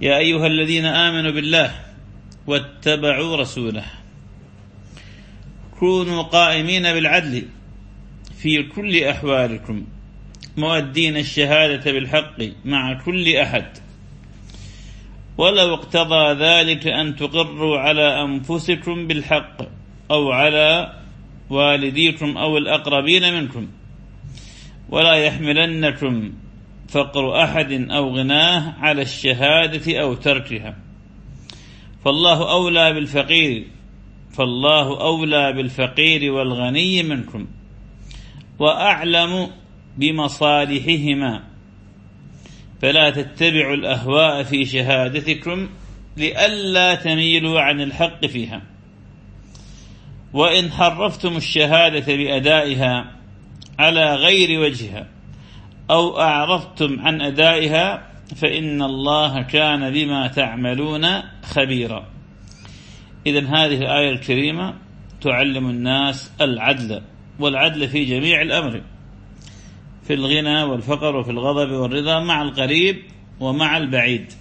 يا أيها الذين آمنوا بالله واتبعوا رسوله. كونوا قائمين بالعدل في كل أحوالكم مؤدين الشهادة بالحق مع كل أحد. ولو اقتضى ذلك أن تقروا على أنفسكم بالحق أو على والديكم أو الأقربين منكم. ولا يحملنكم فقر أحد أو غناه على الشهادة أو تركها. فالله أولى بالفقير فالله أولى بالفقير والغني منكم وأعلم بمصالحهما. فلا تتبعوا الأهواء في شهادتكم لئلا تميلوا عن الحق فيها. وإن حرفتم الشهادة بأدائها على غير وجهها أو أعرضتم عن أدائها فإن الله كان بما تعملون خبيرا. إذا هذه الآية الكريمة تعلم الناس العدل والعدل في جميع الأمر في الغنى والفقر وفي الغضب والرضا مع القريب ومع البعيد.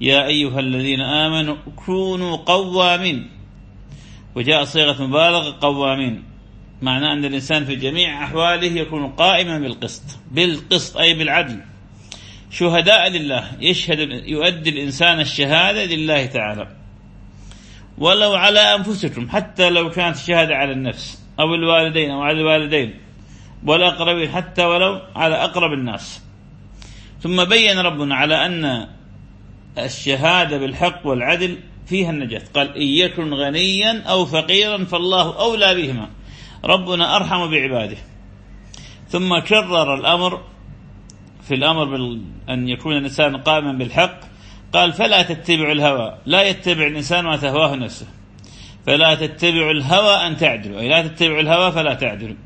يا أيها الذين آمنوا كونوا قوامين. وجاء صيغة مبالغة قوامين. معناه أن الإنسان في جميع أحواله يكون قائما بالقسط بالقسط أي بالعدل. شهداء لله يشهد يؤدي الإنسان الشهادة لله تعالى. ولو على أنفسكم حتى لو كانت الشهادة على النفس أو الوالدين أو على الوالدين والأقربين حتى ولو على أقرب الناس. ثم بين ربنا على أن الشهادة بالحق والعدل فيها النجاة. قال إن يكن غنيا أو فقيرا فالله أولى بهما. ربنا أرحم بعباده. ثم كرر الأمر في الأمر أن يكون الإنسان قائما بالحق. قال فلا تتبعوا الهوى. لا يتبع الإنسان ما تهواه نفسه. فلا تتبعوا الهوى أن تعدلوا. أي لا تتبعوا الهوى فلا تعدلوا.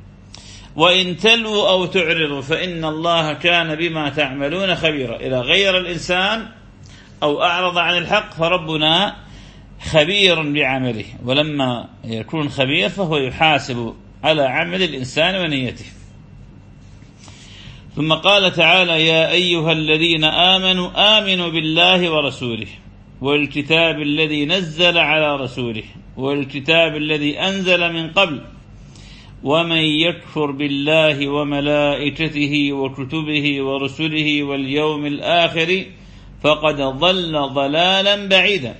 وإن تلووا أو تعرضوا فإن الله كان بما تعملون خبيرا. إذا غير الإنسان أو أعرض عن الحق فربنا خبير بعمله. ولما يكون خبير فهو يحاسب على عمل الإنسان ونيته. ثم قال تعالى يا أيها الذين آمنوا آمنوا بالله ورسوله والكتاب الذي نزل على رسوله والكتاب الذي أنزل من قبل ومن يكفر بالله وملائكته وكتبه ورسله واليوم الآخر فقد ضل ضلالا بعيدا.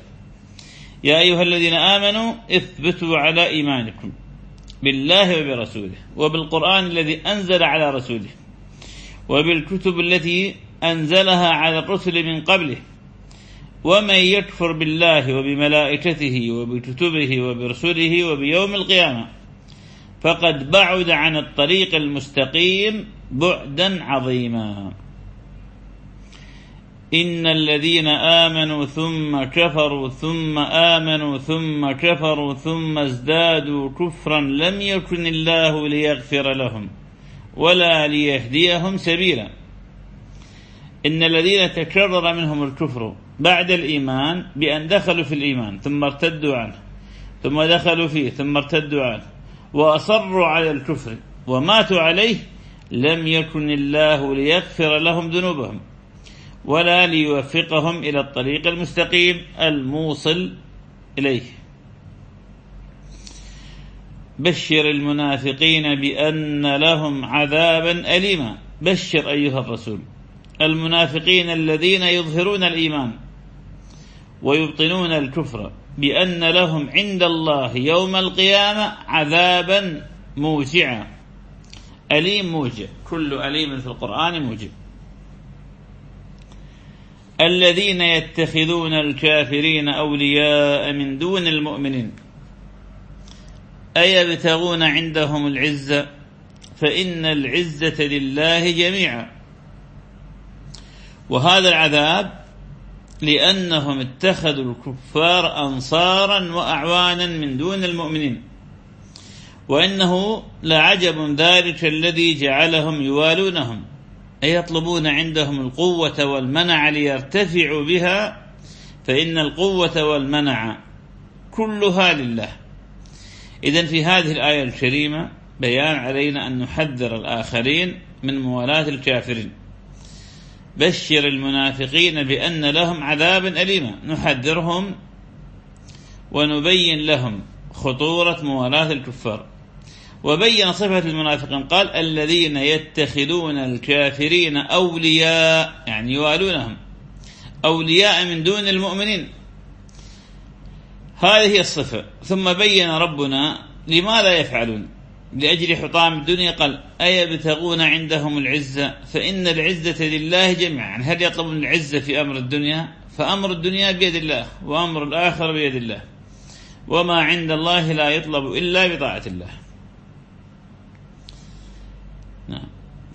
يا أيها الذين آمنوا اثبتوا على إيمانكم. بالله وبرسوله وبالقرآن الذي أنزل على رسوله وبالكتب التي أنزلها على الرسل من قبله ومن يكفر بالله وبملائكته وبكتبه وبرسله وبيوم القيامة فقد بعد عن الطريق المستقيم بعدا عظيما. إن الذين آمنوا ثم كفروا ثم آمنوا ثم كفروا ثم ازدادوا كفرا لم يكن الله ليغفر لهم ولا ليهديهم سبيلا. إن الذين تكرر منهم الكفر بعد الإيمان بأن دخلوا في الإيمان ثم ارتدوا عنه ثم دخلوا فيه ثم ارتدوا عنه وأصروا على الكفر وماتوا عليه لم يكن الله ليغفر لهم ذنوبهم. ولا ليوفقهم إلى الطريق المستقيم الموصل إليه. بشر المنافقين بأن لهم عذابا أليما. بشر أيها الرسول المنافقين الذين يظهرون الإيمان ويبطنون الكفر بأن لهم عند الله يوم القيامة عذابا موجعا أليم موجب كل أليم في القرآن موجب الذين يتخذون الكافرين أولياء من دون المؤمنين. أيبتغون عندهم العزة؟ فإن العزة لله جميعا. وهذا العذاب لأنهم اتخذوا الكفار أنصارا وأعوانا من دون المؤمنين. وإنه لعجب ذلك الذي جعلهم يوالونهم. يطلبون عندهم القوة والمنع ليرتفعوا بها؟ فإن القوة والمنع كلها لله. إذا في هذه الآية الكريمة بيان علينا أن نحذر الآخرين من موالاة الكافرين. بشر المنافقين بأن لهم عذابا أليما نحذرهم ونبين لهم خطورة موالاة الكفار. وبين صفة المنافقين قال الذين يتخذون الكافرين أولياء يعني يوالونهم أولياء من دون المؤمنين. هذه هي الصفة. ثم بين ربنا لماذا يفعلون؟ لأجل حطام الدنيا؟ قال أيبتغون عندهم العزة؟ فإن العزة لله جميعا. هل يطلبون العزة في أمر الدنيا؟ فأمر الدنيا بيد الله وأمر الآخر بيد الله. وما عند الله لا يطلب إلا بطاعة الله.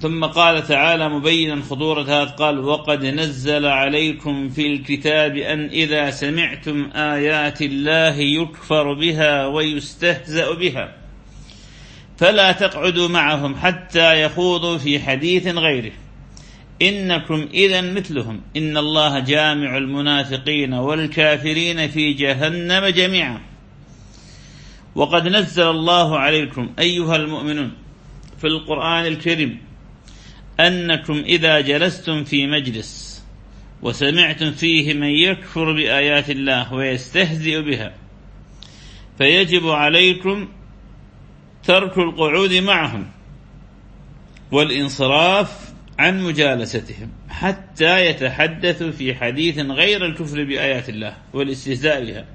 ثم قال تعالى مبينا خطورة هذا قال وقد نزل عليكم في الكتاب أن إذا سمعتم آيات الله يكفر بها ويستهزأ بها فلا تقعدوا معهم حتى يخوضوا في حديث غيره. إنكم إذا مثلهم إن الله جامع المنافقين والكافرين في جهنم جميعا. وقد نزل الله عليكم أيها المؤمنون في القرآن الكريم أنكم إذا جلستم في مجلس وسمعتم فيه من يكفر بآيات الله ويستهزئ بها فيجب عليكم ترك القعود معهم والانصراف عن مجالستهم حتى يتحدثوا في حديث غير الكفر بآيات الله والاستهزاء بها.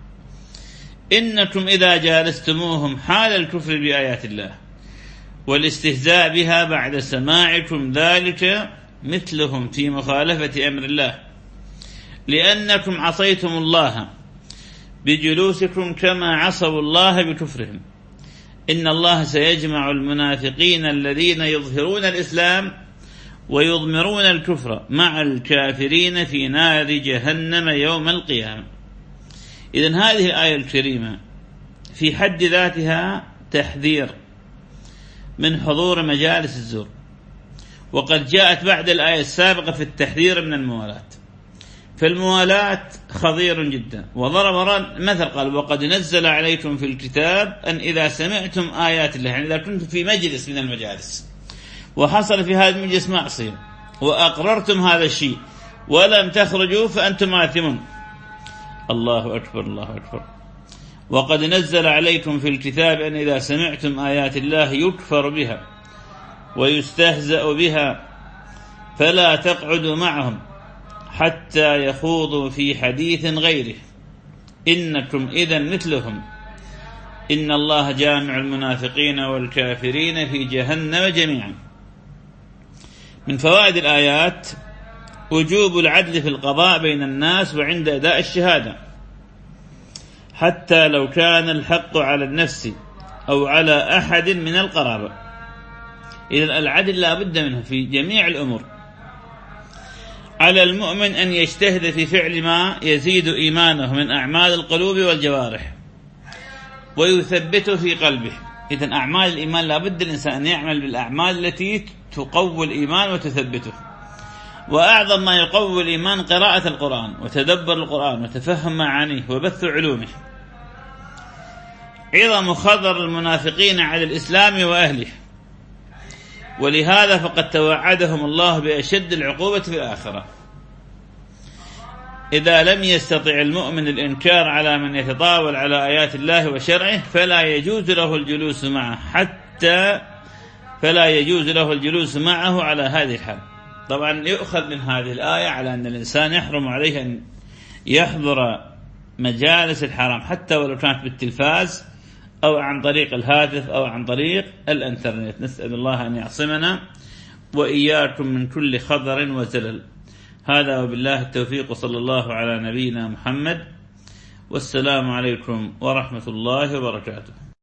إنكم إذا جالستموهم حال الكفر بآيات الله والاستهزاء بها بعد سماعكم ذلك مثلهم في مخالفة أمر الله. لأنكم عصيتم الله بجلوسكم كما عصوا الله بكفرهم. إن الله سيجمع المنافقين الذين يظهرون الإسلام ويضمرون الكفر مع الكافرين في نار جهنم يوم القيامة. إذن هذه الآية الكريمة في حد ذاتها تحذير من حضور مجالس الزور. وقد جاءت بعد الآية السابقة في التحذير من الموالاة فالموالاة خطير جدا. وضرب مثل قال وقد نزل عليكم في الكتاب أن إذا سمعتم آيات الله يعني إذا كنتم في مجلس من المجالس وحصل في هذا المجلس معصية وأقررتم هذا الشيء ولم تخرجوا فأنتم آثمون. الله أكبر الله أكبر. وقد نزل عليكم في الكتاب أن إذا سمعتم آيات الله يكفر بها ويستهزأ بها فلا تقعدوا معهم حتى يخوضوا في حديث غيره. إنكم إذا مثلهم. إن الله جامع المنافقين والكافرين في جهنم جميعا. من فوائد الآيات وجوب العدل في القضاء بين الناس وعند أداء الشهادة. حتى لو كان الحق على النفس أو على أحد من القرابة. إذا العدل لا بد منه في جميع الأمور. على المؤمن أن يجتهد في فعل ما يزيد إيمانه من أعمال القلوب والجوارح ويثبته في قلبه. إذا أعمال الإيمان لابد الإنسان أن يعمل بالأعمال التي تقوي الإيمان وتثبته. وأعظم ما يقوي الإيمان قراءة القرآن وتدبر القرآن وتفهم معانيه وبث علومه. عظم خطر المنافقين على الإسلام وأهله. ولهذا فقد توعدهم الله بأشد العقوبة في الآخرة. إذا لم يستطع المؤمن الإنكار على من يتطاول على آيات الله وشرعه فلا يجوز له الجلوس معه حتى فلا يجوز له الجلوس معه على هذه الحال. طبعا يؤخذ من هذه الآية على أن الإنسان يحرم عليه أن يحضر مجالس الحرام حتى ولو كانت بالتلفاز أو عن طريق الهاتف أو عن طريق الإنترنت. نسأل الله أن يعصمنا وإياكم من كل خطر وزلل. هذا وبالله التوفيق صلى الله على نبينا محمد. والسلام عليكم ورحمة الله وبركاته.